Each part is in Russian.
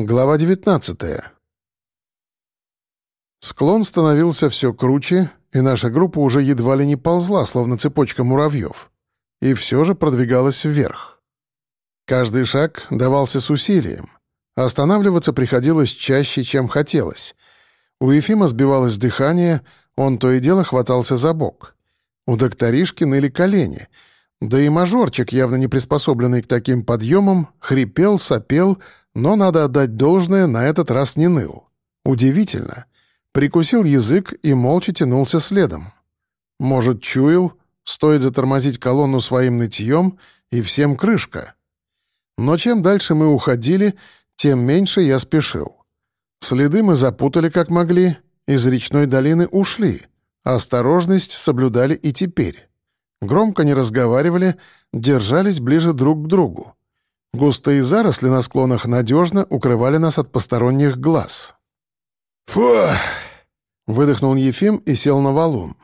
Глава 19 Склон становился все круче, и наша группа уже едва ли не ползла, словно цепочка муравьев, и все же продвигалась вверх. Каждый шаг давался с усилием. Останавливаться приходилось чаще, чем хотелось. У Ефима сбивалось дыхание, он то и дело хватался за бок. У докторишки ныли колени — да и мажорчик, явно не приспособленный к таким подъемам, хрипел, сопел, но, надо отдать должное, на этот раз не ныл. Удивительно. Прикусил язык и молча тянулся следом. Может, чуял, стоит затормозить колонну своим нытьем, и всем крышка. Но чем дальше мы уходили, тем меньше я спешил. Следы мы запутали как могли, из речной долины ушли, осторожность соблюдали и теперь. Громко не разговаривали, держались ближе друг к другу. Густые заросли на склонах надежно укрывали нас от посторонних глаз. «Фу!» — выдохнул Ефим и сел на валун.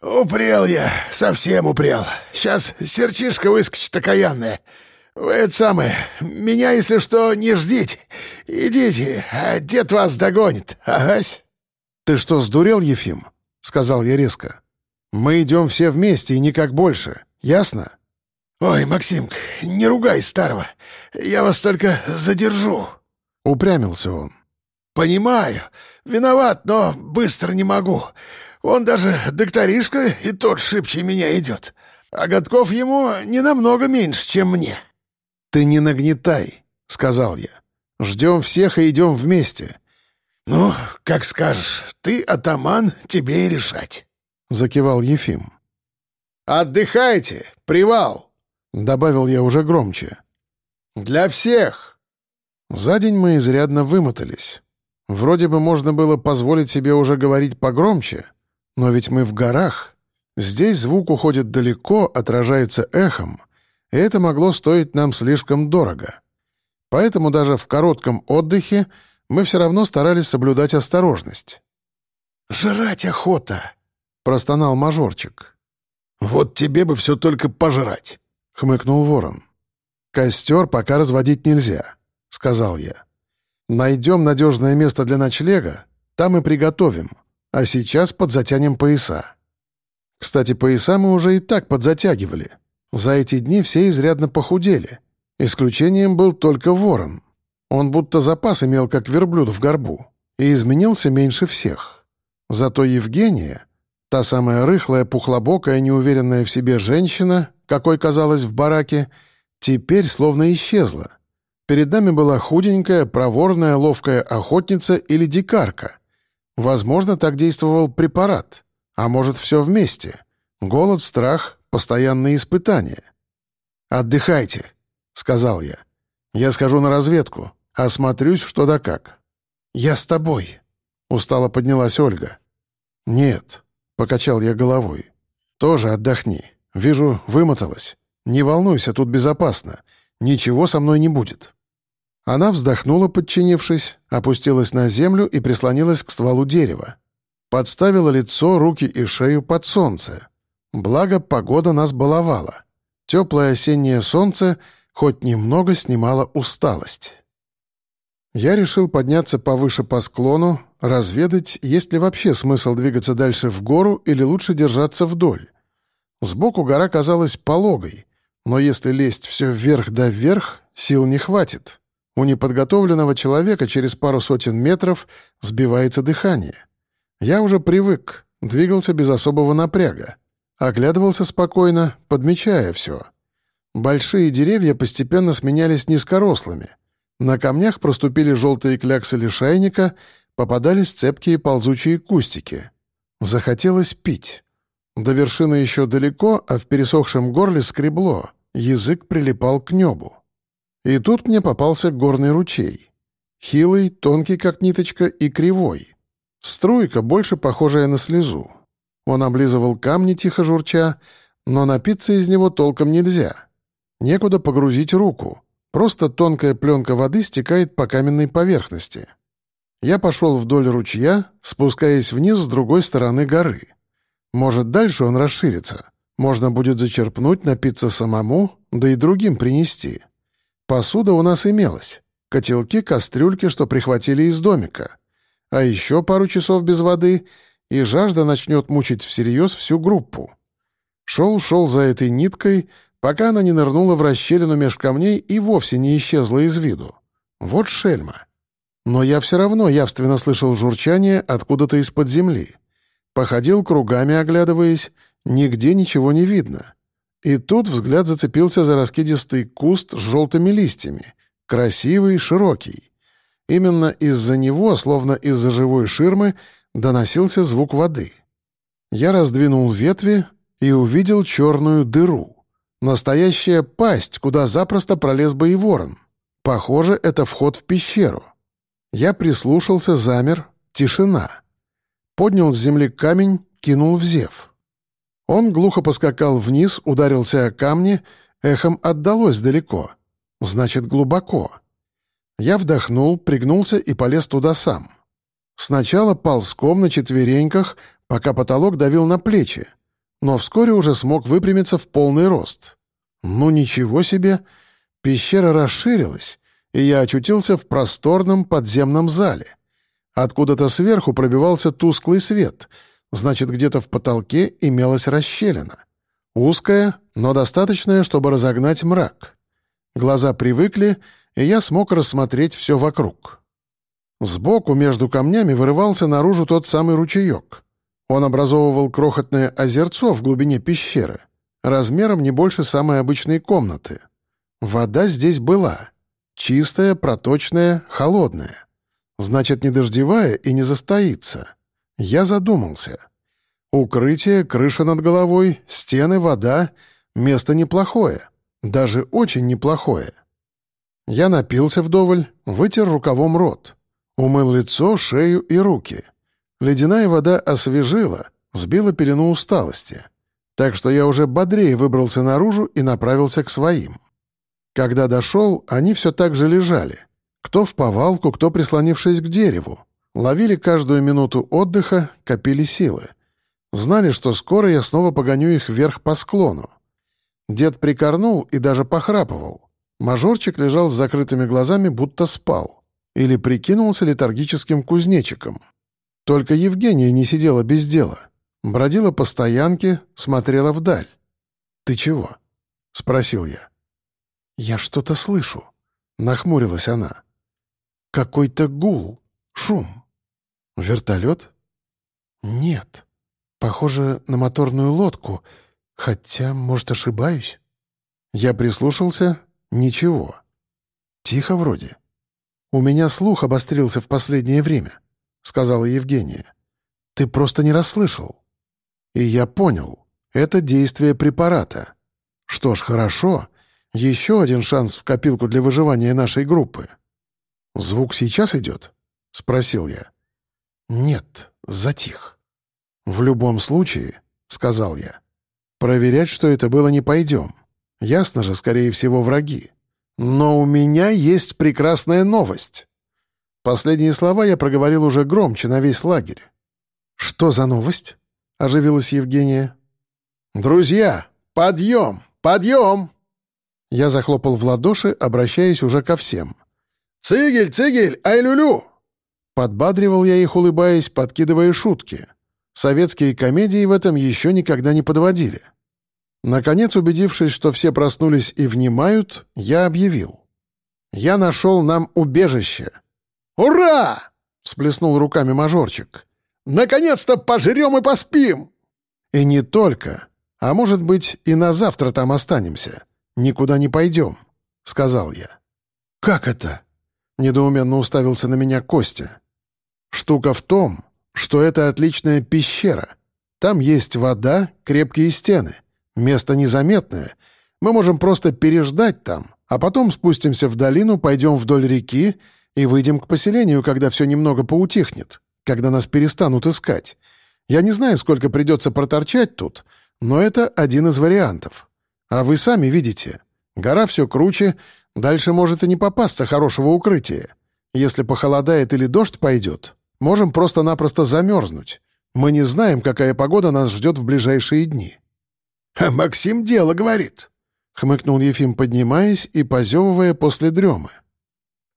«Упрел я, совсем упрел. Сейчас серчишка выскочит окаянная. Вы это самое, меня, если что, не ждите. Идите, а дед вас догонит, агась». «Ты что, сдурел, Ефим?» — сказал я резко. Мы идем все вместе и никак больше. Ясно?» «Ой, Максимк, не ругай старого. Я вас только задержу». Упрямился он. «Понимаю. Виноват, но быстро не могу. Он даже докторишка и тот шибче меня идет. А годков ему не намного меньше, чем мне». «Ты не нагнетай», — сказал я. «Ждем всех и идем вместе». «Ну, как скажешь. Ты атаман, тебе и решать». — закивал Ефим. «Отдыхайте! Привал!» — добавил я уже громче. «Для всех!» За день мы изрядно вымотались. Вроде бы можно было позволить себе уже говорить погромче, но ведь мы в горах. Здесь звук уходит далеко, отражается эхом, и это могло стоить нам слишком дорого. Поэтому даже в коротком отдыхе мы все равно старались соблюдать осторожность. «Жрать охота!» — простонал мажорчик. «Вот тебе бы все только пожрать», — хмыкнул ворон. «Костер пока разводить нельзя», — сказал я. «Найдем надежное место для ночлега, там и приготовим, а сейчас подзатянем пояса». Кстати, пояса мы уже и так подзатягивали. За эти дни все изрядно похудели. Исключением был только ворон. Он будто запас имел, как верблюд в горбу, и изменился меньше всех. Зато Евгения Та самая рыхлая, пухлобокая, неуверенная в себе женщина, какой казалась в бараке, теперь словно исчезла. Перед нами была худенькая, проворная, ловкая охотница или дикарка. Возможно, так действовал препарат. А может, все вместе. Голод, страх, постоянные испытания. «Отдыхайте», — сказал я. «Я схожу на разведку, осмотрюсь что да как». «Я с тобой», — устало поднялась Ольга. «Нет», Покачал я головой. «Тоже отдохни. Вижу, вымоталась. Не волнуйся, тут безопасно. Ничего со мной не будет». Она вздохнула, подчинившись, опустилась на землю и прислонилась к стволу дерева. Подставила лицо, руки и шею под солнце. Благо, погода нас баловала. Теплое осеннее солнце хоть немного снимало усталость. Я решил подняться повыше по склону, разведать, есть ли вообще смысл двигаться дальше в гору или лучше держаться вдоль. Сбоку гора казалась пологой, но если лезть все вверх да вверх, сил не хватит. У неподготовленного человека через пару сотен метров сбивается дыхание. Я уже привык, двигался без особого напряга. Оглядывался спокойно, подмечая все. Большие деревья постепенно сменялись низкорослыми — на камнях проступили желтые кляксы лишайника, попадались цепкие ползучие кустики. Захотелось пить. До вершины еще далеко, а в пересохшем горле скребло, язык прилипал к небу. И тут мне попался горный ручей. Хилый, тонкий, как ниточка, и кривой. Струйка, больше похожая на слезу. Он облизывал камни, тихо журча, но напиться из него толком нельзя. Некуда погрузить руку. Просто тонкая пленка воды стекает по каменной поверхности. Я пошел вдоль ручья, спускаясь вниз с другой стороны горы. Может, дальше он расширится. Можно будет зачерпнуть, напиться самому, да и другим принести. Посуда у нас имелась. котелки, кастрюльки, что прихватили из домика. А еще пару часов без воды, и жажда начнет мучить всерьез всю группу. Шел-шел за этой ниткой, пока она не нырнула в расщелину меж камней и вовсе не исчезла из виду. Вот шельма. Но я все равно явственно слышал журчание откуда-то из-под земли. Походил кругами, оглядываясь, нигде ничего не видно. И тут взгляд зацепился за раскидистый куст с желтыми листьями. Красивый, широкий. Именно из-за него, словно из-за живой ширмы, доносился звук воды. Я раздвинул ветви и увидел черную дыру. Настоящая пасть, куда запросто пролез бы и ворон. Похоже, это вход в пещеру. Я прислушался, замер, тишина. Поднял с земли камень, кинул в зев. Он глухо поскакал вниз, ударился о камни, эхом отдалось далеко. Значит, глубоко. Я вдохнул, пригнулся и полез туда сам. Сначала ползком на четвереньках, пока потолок давил на плечи, но вскоре уже смог выпрямиться в полный рост. Ну ничего себе! Пещера расширилась, и я очутился в просторном подземном зале. Откуда-то сверху пробивался тусклый свет, значит, где-то в потолке имелась расщелина. Узкая, но достаточная, чтобы разогнать мрак. Глаза привыкли, и я смог рассмотреть все вокруг. Сбоку между камнями вырывался наружу тот самый ручеек. Он образовывал крохотное озерцо в глубине пещеры, размером не больше самой обычной комнаты. Вода здесь была. Чистая, проточная, холодная. Значит, не дождевая и не застоится. Я задумался. Укрытие, крыша над головой, стены, вода — место неплохое. Даже очень неплохое. Я напился вдоволь, вытер рукавом рот. Умыл лицо, шею и руки — Ледяная вода освежила, сбила пелену усталости. Так что я уже бодрее выбрался наружу и направился к своим. Когда дошел, они все так же лежали. Кто в повалку, кто прислонившись к дереву. Ловили каждую минуту отдыха, копили силы. Знали, что скоро я снова погоню их вверх по склону. Дед прикорнул и даже похрапывал. Мажорчик лежал с закрытыми глазами, будто спал. Или прикинулся летаргическим кузнечиком. Только Евгения не сидела без дела. Бродила по стоянке, смотрела вдаль. «Ты чего?» — спросил я. «Я что-то слышу», — нахмурилась она. «Какой-то гул, шум. Вертолет?» «Нет. Похоже на моторную лодку, хотя, может, ошибаюсь». Я прислушался — ничего. Тихо вроде. У меня слух обострился в последнее время. — сказала Евгения. «Ты просто не расслышал». И я понял. Это действие препарата. Что ж, хорошо. Еще один шанс в копилку для выживания нашей группы. «Звук сейчас идет?» — спросил я. «Нет, затих». «В любом случае», — сказал я, — «проверять, что это было, не пойдем. Ясно же, скорее всего, враги. Но у меня есть прекрасная новость». Последние слова я проговорил уже громче на весь лагерь. «Что за новость?» — оживилась Евгения. «Друзья, подъем! Подъем!» Я захлопал в ладоши, обращаясь уже ко всем. «Цигель, цигель, ай-лю-лю!» Подбадривал я их, улыбаясь, подкидывая шутки. Советские комедии в этом еще никогда не подводили. Наконец, убедившись, что все проснулись и внимают, я объявил. «Я нашел нам убежище. «Ура!» — всплеснул руками мажорчик. «Наконец-то пожрем и поспим!» «И не только. А может быть, и на завтра там останемся. Никуда не пойдем», — сказал я. «Как это?» — недоуменно уставился на меня Костя. «Штука в том, что это отличная пещера. Там есть вода, крепкие стены. Место незаметное. Мы можем просто переждать там, а потом спустимся в долину, пойдем вдоль реки и выйдем к поселению, когда все немного поутихнет, когда нас перестанут искать. Я не знаю, сколько придется проторчать тут, но это один из вариантов. А вы сами видите, гора все круче, дальше может и не попасться хорошего укрытия. Если похолодает или дождь пойдет, можем просто-напросто замерзнуть. Мы не знаем, какая погода нас ждет в ближайшие дни». «А Максим дело говорит», — хмыкнул Ефим, поднимаясь и позевывая после дремы.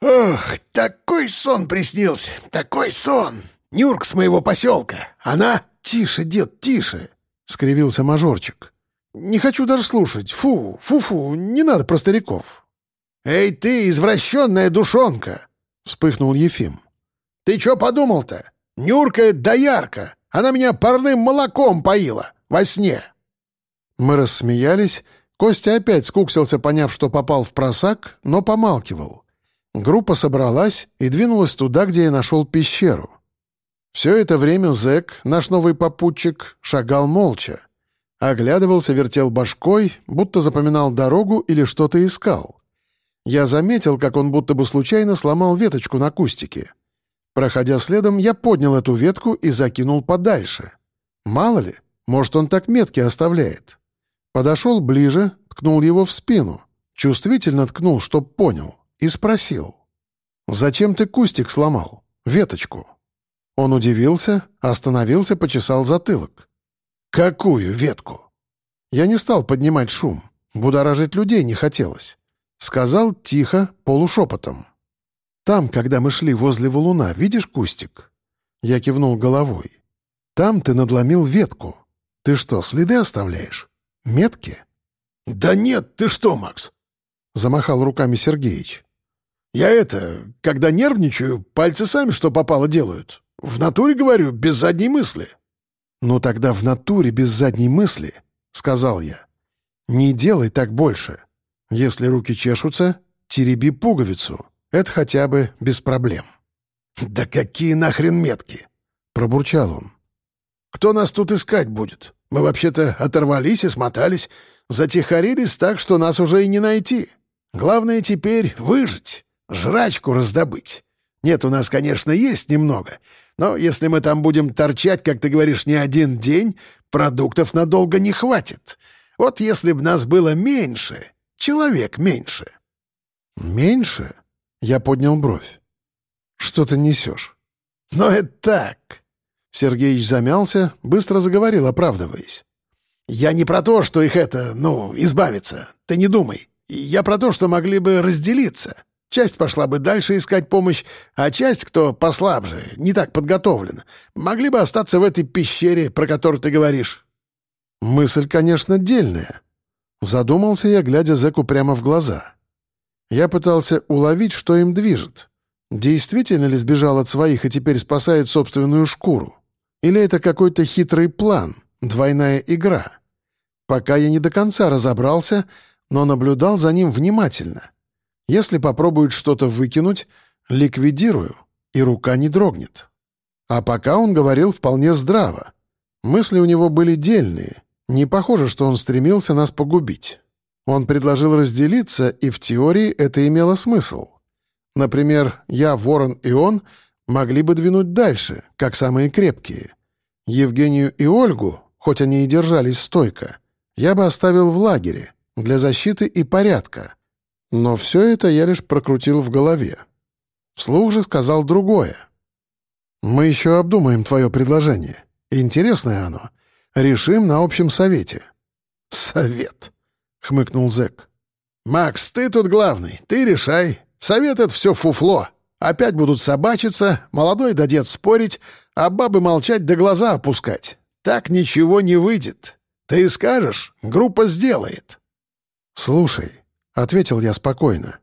«Ох, такой сон приснился, такой сон! Нюрк с моего поселка, она...» «Тише, дед, тише!» — скривился мажорчик. «Не хочу даже слушать. Фу, фу-фу, не надо про стариков». «Эй ты, извращенная душонка!» — вспыхнул Ефим. «Ты чё подумал-то? Нюрка да ярко! Она меня парным молоком поила во сне!» Мы рассмеялись. Костя опять скуксился, поняв, что попал в просак, но помалкивал. Группа собралась и двинулась туда, где я нашел пещеру. Все это время зэк, наш новый попутчик, шагал молча. Оглядывался, вертел башкой, будто запоминал дорогу или что-то искал. Я заметил, как он будто бы случайно сломал веточку на кустике. Проходя следом, я поднял эту ветку и закинул подальше. Мало ли, может, он так метки оставляет. Подошел ближе, ткнул его в спину. Чувствительно ткнул, чтоб понял, и спросил. «Зачем ты кустик сломал? Веточку?» Он удивился, остановился, почесал затылок. «Какую ветку?» Я не стал поднимать шум. Будоражить людей не хотелось. Сказал тихо, полушепотом. «Там, когда мы шли возле валуна, видишь кустик?» Я кивнул головой. «Там ты надломил ветку. Ты что, следы оставляешь? Метки?» «Да нет, ты что, Макс?» Замахал руками Сергеич. «Я это, когда нервничаю, пальцы сами что попало делают. В натуре, говорю, без задней мысли». «Ну тогда в натуре без задней мысли», — сказал я. «Не делай так больше. Если руки чешутся, тереби пуговицу. Это хотя бы без проблем». «Да какие нахрен метки?» — пробурчал он. «Кто нас тут искать будет? Мы вообще-то оторвались и смотались, затихарились так, что нас уже и не найти. Главное теперь выжить, жрачку раздобыть. Нет, у нас, конечно, есть немного, но если мы там будем торчать, как ты говоришь, не один день, продуктов надолго не хватит. Вот если бы нас было меньше, человек меньше». «Меньше?» — я поднял бровь. «Что ты несешь?» «Но это так». Сергеич замялся, быстро заговорил, оправдываясь. «Я не про то, что их это, ну, избавиться. Ты не думай. Я про то, что могли бы разделиться. Часть пошла бы дальше искать помощь, а часть, кто послабже, не так подготовлен, могли бы остаться в этой пещере, про которую ты говоришь». «Мысль, конечно, дельная». Задумался я, глядя зэку прямо в глаза. Я пытался уловить, что им движет. Действительно ли сбежал от своих и теперь спасает собственную шкуру? Или это какой-то хитрый план, двойная игра? Пока я не до конца разобрался, но наблюдал за ним внимательно. Если попробует что-то выкинуть, ликвидирую, и рука не дрогнет. А пока он говорил вполне здраво. Мысли у него были дельные. Не похоже, что он стремился нас погубить. Он предложил разделиться, и в теории это имело смысл. Например, я, Ворон и он могли бы двинуть дальше, как самые крепкие. Евгению и Ольгу, хоть они и держались стойко, я бы оставил в лагере, для защиты и порядка. Но все это я лишь прокрутил в голове. Вслух же сказал другое. «Мы еще обдумаем твое предложение. Интересное оно. Решим на общем совете». «Совет», — хмыкнул зэк. «Макс, ты тут главный, ты решай. Совет — это все фуфло. Опять будут собачиться, молодой да дед спорить, а бабы молчать да глаза опускать. Так ничего не выйдет. Ты скажешь, группа сделает». «Слушай, — ответил я спокойно.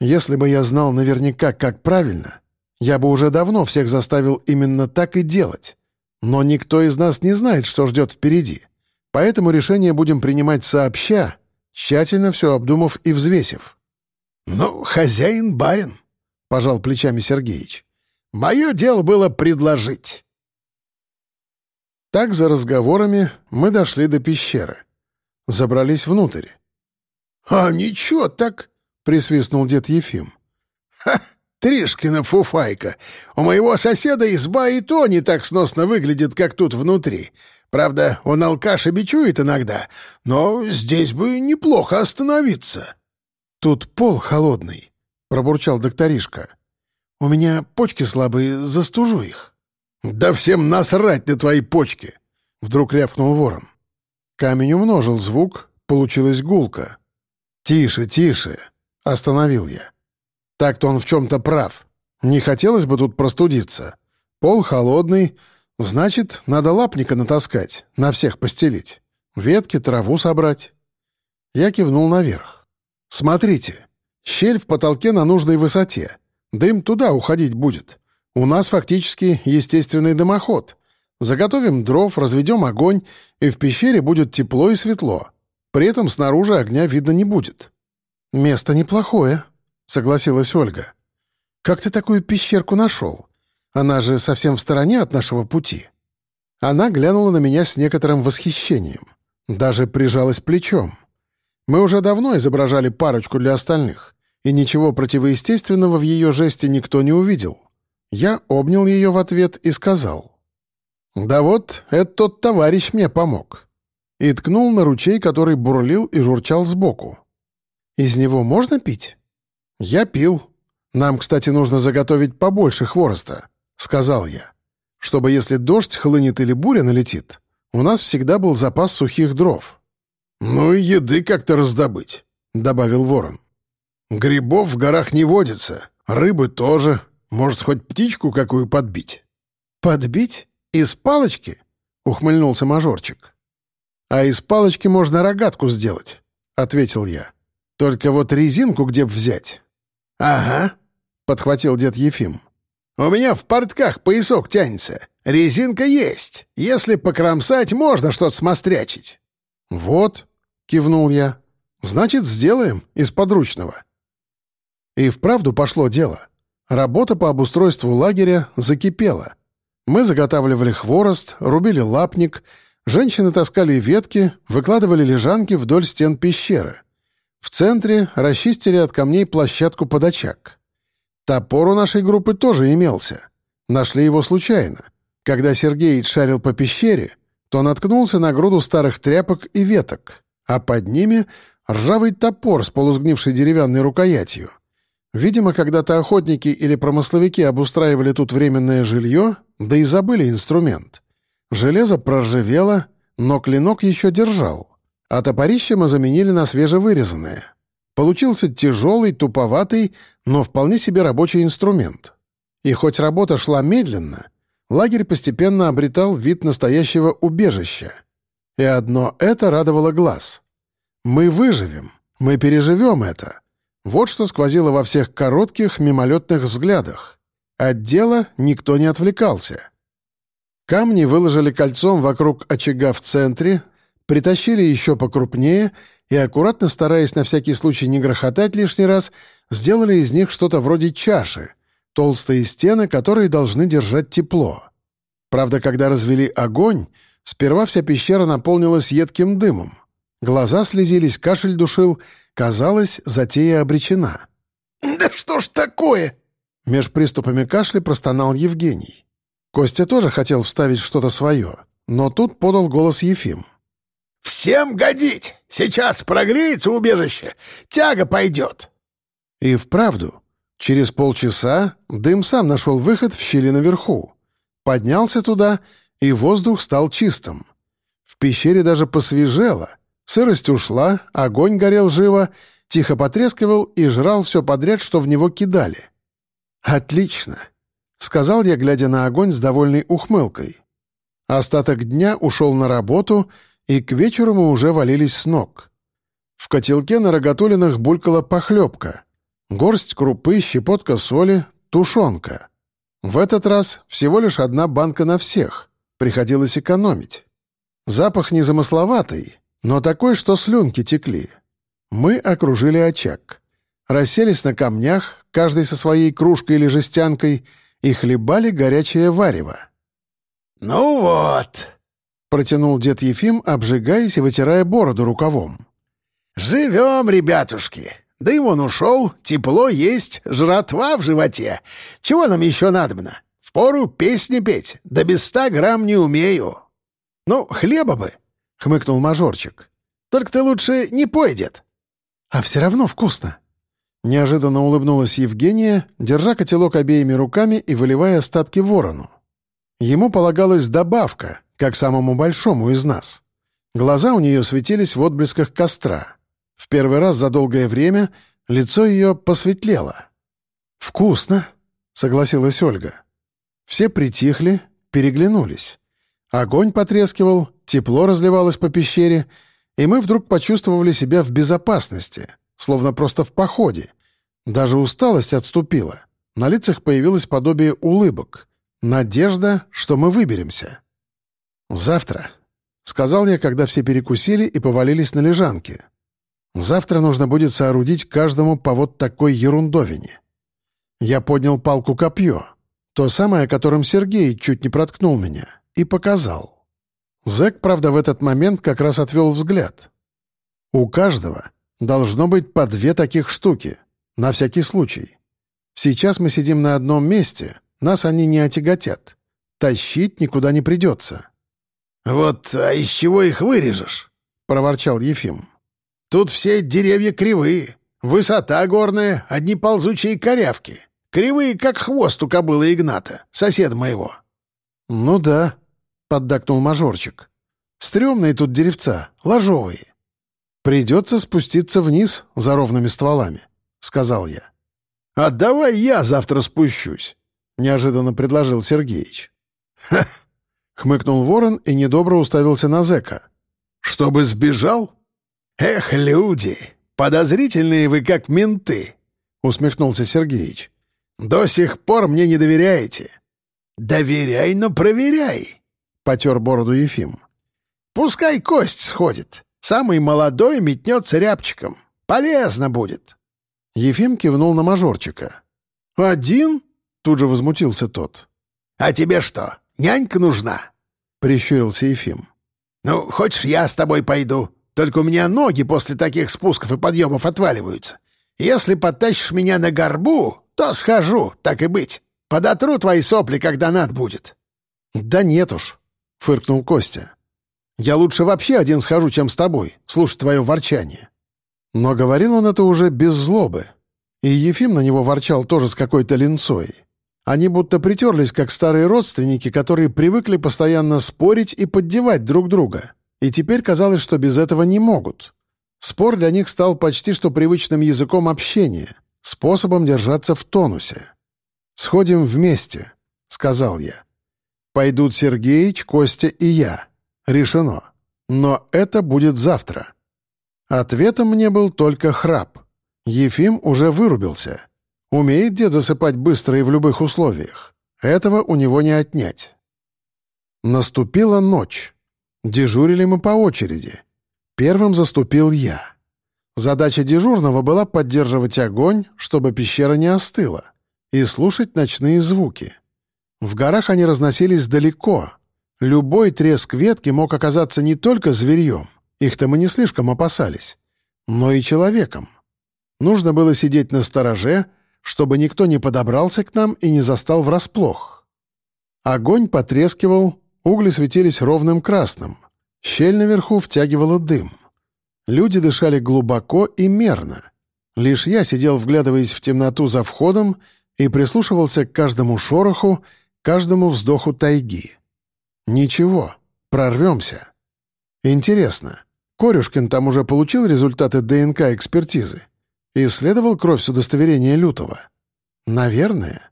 «Если бы я знал наверняка, как правильно, я бы уже давно всех заставил именно так и делать. Но никто из нас не знает, что ждет впереди. Поэтому решение будем принимать сообща, тщательно все обдумав и взвесив». «Ну, хозяин барин», — пожал плечами Сергеич. «Мое дело было предложить». Так за разговорами мы дошли до пещеры. Забрались внутрь. «А ничего так», — присвистнул дед Ефим. «Ха, Тришкина фуфайка. У моего соседа изба и то не так сносно выглядит, как тут внутри. Правда, он алкаш и бичует иногда, но здесь бы неплохо остановиться». «Тут пол холодный», — пробурчал докторишка. «У меня почки слабые, застужу их». «Да всем насрать на твои почки!» — вдруг рявкнул ворон. Камень умножил звук, получилась гулка. «Тише, тише!» — остановил я. Так-то он в чем-то прав. Не хотелось бы тут простудиться. Пол холодный, значит, надо лапника натаскать, на всех постелить. Ветки, траву собрать. Я кивнул наверх. Смотрите, щель в потолке на нужной высоте. Дым туда уходить будет. У нас фактически естественный дымоход. Заготовим дров, разведем огонь, и в пещере будет тепло и светло. При этом снаружи огня видно не будет. «Место неплохое», — согласилась Ольга. «Как ты такую пещерку нашел? Она же совсем в стороне от нашего пути». Она глянула на меня с некоторым восхищением. Даже прижалась плечом. Мы уже давно изображали парочку для остальных, и ничего противоестественного в ее жесте никто не увидел. Я обнял ее в ответ и сказал. «Да вот, этот тот товарищ мне помог». И ткнул на ручей, который бурлил и журчал сбоку. «Из него можно пить?» «Я пил. Нам, кстати, нужно заготовить побольше хвороста», — сказал я. «Чтобы если дождь хлынет или буря налетит, у нас всегда был запас сухих дров». «Ну и еды как-то раздобыть», — добавил ворон. «Грибов в горах не водится, рыбы тоже. Может, хоть птичку какую подбить?» «Подбить? Из палочки?» — ухмыльнулся мажорчик. «А из палочки можно рогатку сделать», — ответил я. «Только вот резинку где взять?» «Ага», — подхватил дед Ефим. «У меня в портках поясок тянется. Резинка есть. Если покромсать, можно что-то смострячить». «Вот», — кивнул я, — «значит, сделаем из подручного». И вправду пошло дело. Работа по обустройству лагеря закипела. Мы заготавливали хворост, рубили лапник, женщины таскали ветки, выкладывали лежанки вдоль стен пещеры. В центре расчистили от камней площадку под очаг. Топор у нашей группы тоже имелся. Нашли его случайно. Когда Сергей шарил по пещере, то наткнулся на груду старых тряпок и веток, а под ними — ржавый топор с полузгнившей деревянной рукоятью. Видимо, когда-то охотники или промысловики обустраивали тут временное жилье, да и забыли инструмент. Железо проржавело, но клинок еще держал, а топорище мы заменили на свежевырезанное. Получился тяжелый, туповатый, но вполне себе рабочий инструмент. И хоть работа шла медленно, лагерь постепенно обретал вид настоящего убежища. И одно это радовало глаз. Мы выживем, мы переживем это — вот что сквозило во всех коротких, мимолетных взглядах. От дела никто не отвлекался. Камни выложили кольцом вокруг очага в центре, притащили еще покрупнее и, аккуратно стараясь на всякий случай не грохотать лишний раз, сделали из них что-то вроде чаши, толстые стены, которые должны держать тепло. Правда, когда развели огонь, сперва вся пещера наполнилась едким дымом. Глаза слезились, кашель душил. Казалось, затея обречена. «Да что ж такое?» Меж приступами кашля простонал Евгений. Костя тоже хотел вставить что-то свое, но тут подал голос Ефим. «Всем годить! Сейчас прогреется убежище, тяга пойдет!» И вправду, через полчаса дым сам нашел выход в щели наверху. Поднялся туда, и воздух стал чистым. В пещере даже посвежело, Сырость ушла, огонь горел живо, тихо потрескивал и жрал все подряд, что в него кидали. «Отлично!» — сказал я, глядя на огонь с довольной ухмылкой. Остаток дня ушел на работу, и к вечеру мы уже валились с ног. В котелке на рогатулинах булькала похлебка. Горсть крупы, щепотка соли, тушенка. В этот раз всего лишь одна банка на всех. Приходилось экономить. Запах незамысловатый, но такой, что слюнки текли. Мы окружили очаг. Расселись на камнях, каждый со своей кружкой или жестянкой, и хлебали горячее варево. «Ну вот», — протянул дед Ефим, обжигаясь и вытирая бороду рукавом. «Живем, ребятушки. Дым он ушел, тепло есть, жратва в животе. Чего нам еще надобно? Впору песни петь, да без ста грамм не умею. Ну, хлеба бы, — хмыкнул мажорчик. «Только ты лучше не пой, дед». «А все равно вкусно». Неожиданно улыбнулась Евгения, держа котелок обеими руками и выливая остатки ворону. Ему полагалась добавка, как самому большому из нас. Глаза у нее светились в отблесках костра. В первый раз за долгое время лицо ее посветлело. «Вкусно», — согласилась Ольга. Все притихли, переглянулись. Огонь потрескивал, тепло разливалось по пещере, и мы вдруг почувствовали себя в безопасности, словно просто в походе. Даже усталость отступила. На лицах появилось подобие улыбок. Надежда, что мы выберемся. «Завтра», — сказал я, когда все перекусили и повалились на лежанке. «Завтра нужно будет соорудить каждому по вот такой ерундовине». Я поднял палку-копье, то самое, которым Сергей чуть не проткнул меня, и показал. Зэк, правда, в этот момент как раз отвел взгляд. У каждого должно быть по две таких штуки, на всякий случай. Сейчас мы сидим на одном месте, нас они не отяготят. Тащить никуда не придется. «Вот а из чего их вырежешь?» — проворчал Ефим. «Тут все деревья кривые, высота горная, одни ползучие корявки. Кривые, как хвост у кобылы Игната, соседа моего». «Ну да», — поддакнул мажорчик. «Стремные тут деревца, ложовые. Придется спуститься вниз за ровными стволами», — сказал я. «А давай я завтра спущусь», — неожиданно предложил Сергеич. «Ха!» — хмыкнул ворон и недобро уставился на зэка. «Чтобы сбежал? Эх, люди, подозрительные вы как менты!» — усмехнулся Сергеич. «До сих пор мне не доверяете». «Доверяй, но проверяй», — потер бороду Ефим. «Пускай кость сходит. Самый молодой метнется рябчиком. Полезно будет». Ефим кивнул на мажорчика. «Один?» — тут же возмутился тот. «А тебе что, нянька нужна?» — прищурился Ефим. «Ну, хочешь, я с тобой пойду? Только у меня ноги после таких спусков и подъемов отваливаются. Если подтащишь меня на горбу, то схожу, так и быть. Подотру твои сопли, когда над будет». «Да нет уж», — фыркнул Костя. «Я лучше вообще один схожу, чем с тобой, слушать твое ворчание». Но говорил он это уже без злобы. И Ефим на него ворчал тоже с какой-то линцой. Они будто притерлись, как старые родственники, которые привыкли постоянно спорить и поддевать друг друга. И теперь казалось, что без этого не могут. Спор для них стал почти что привычным языком общения, способом держаться в тонусе. «Сходим вместе», — сказал я. «Пойдут Сергеич, Костя и я. Решено. Но это будет завтра». Ответом мне был только храп. Ефим уже вырубился. Умеет дед засыпать быстро и в любых условиях. Этого у него не отнять. Наступила ночь. Дежурили мы по очереди. Первым заступил я. Задача дежурного была поддерживать огонь, чтобы пещера не остыла, и слушать ночные звуки. В горах они разносились далеко. Любой треск ветки мог оказаться не только зверьем — их-то мы не слишком опасались. Но и человеком. Нужно было сидеть на стороже, чтобы никто не подобрался к нам и не застал врасплох. Огонь потрескивал, угли светились ровным красным. Щель наверху втягивала дым. Люди дышали глубоко и мерно. Лишь я сидел, вглядываясь в темноту за входом, и прислушивался к каждому шороху, каждому вздоху тайги. Ничего, прорвемся. Интересно, Корюшкин там уже получил результаты ДНК-экспертизы? Исследовал кровь с удостоверения Лютого? Наверное.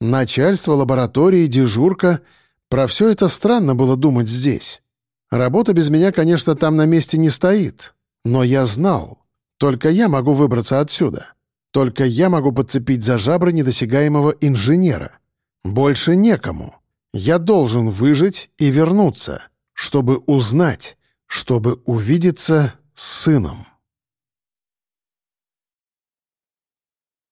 Начальство, лаборатории, дежурка — про все это странно было думать здесь. Работа без меня, конечно, там на месте не стоит. Но я знал. Только я могу выбраться отсюда. Только я могу подцепить за жабры недосягаемого инженера. Больше некому. Я должен выжить и вернуться, чтобы узнать, чтобы увидеться с сыном.